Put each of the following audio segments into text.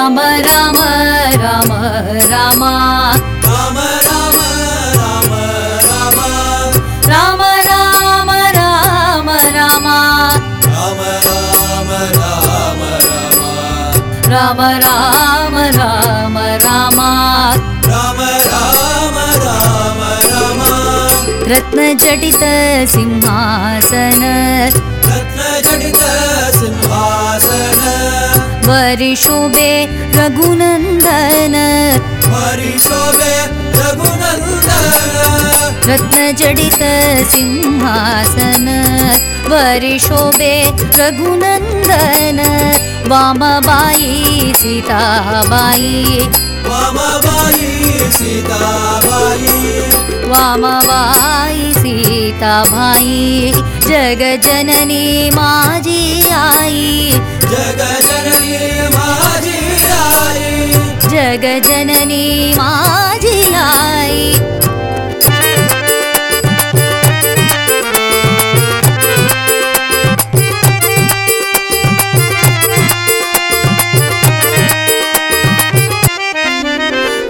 राम राम राम राम राम राम राम राम राम राम राम राम रत्नजटित सिंहासन परिशुभे रघुनन्दन। शोबे रघुनन्द रत्नचित सिंहासन। वरिशोभे रघुनन्दन। वामबायी सीताबायी वामबायी सीताबायी वामबायी सीताबायी जगजननी माजी आई। जगजननी जगजननी आई.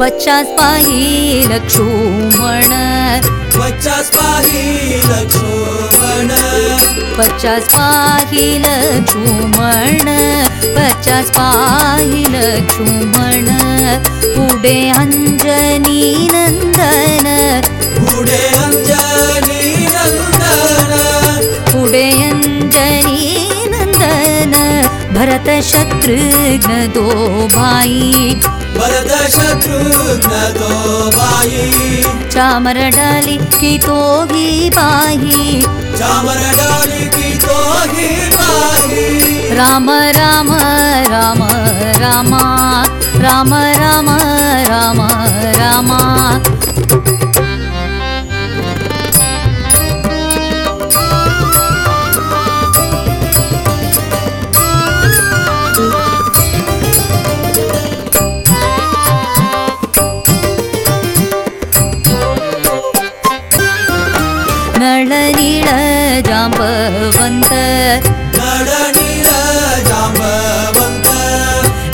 पचास पाही लक्ष्मण. पचास पाही लक्ष्मण पचास पाही लक्ष्मण पचास पाही लक्ष्मण पुढे अंजनी नंदन। पुढे अंजनी नंदन। पुढे अंजनी नंदन। भरत शत्रुघ्न दो भाई शत्रुघ्न तो बाई चामर डाली की तो ही पाही चामर डाली की तो ही पाही राम राम राम रामा। राम राम राम रामा।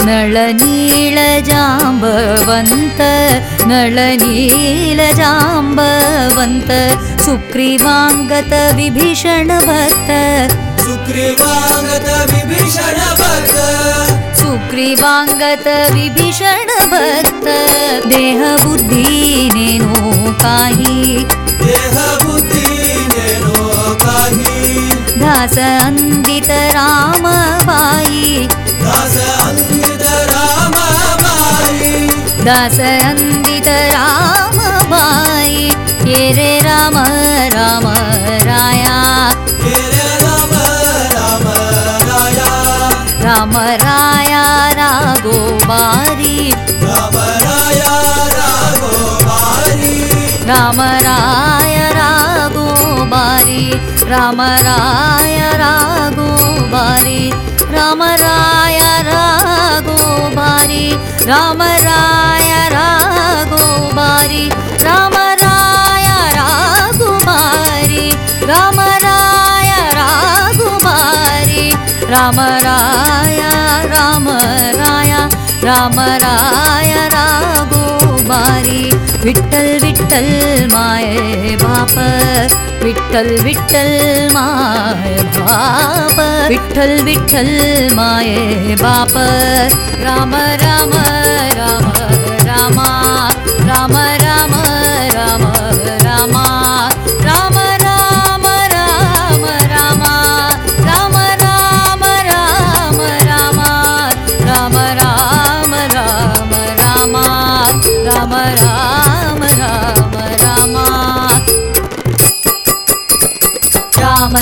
नळनीलजाम्बवन्त जाम्बवन्त नळनील जाम्बवन्तभीषणवत् सुषणव सुक्रीवाङ्गत विभीषणवन्त देहबुद्धिने नो काहि। दास अन्दित राम दास अ राम एम राम राम राया। राम राया रागो बारी। राम राया रागो बारी। राम राया राम म रागुबारी राम राय रागो राम राय रागो राम राय राकुमी राम राय राकुमारी राम राय राम राय राम रा गुरी विठ्ठल विठ्ठल माये बाप विठ्ठल विठ्ठल माय बाप विठ्ठल विठ्ठल माये बाप राम राम रामा राम राम राम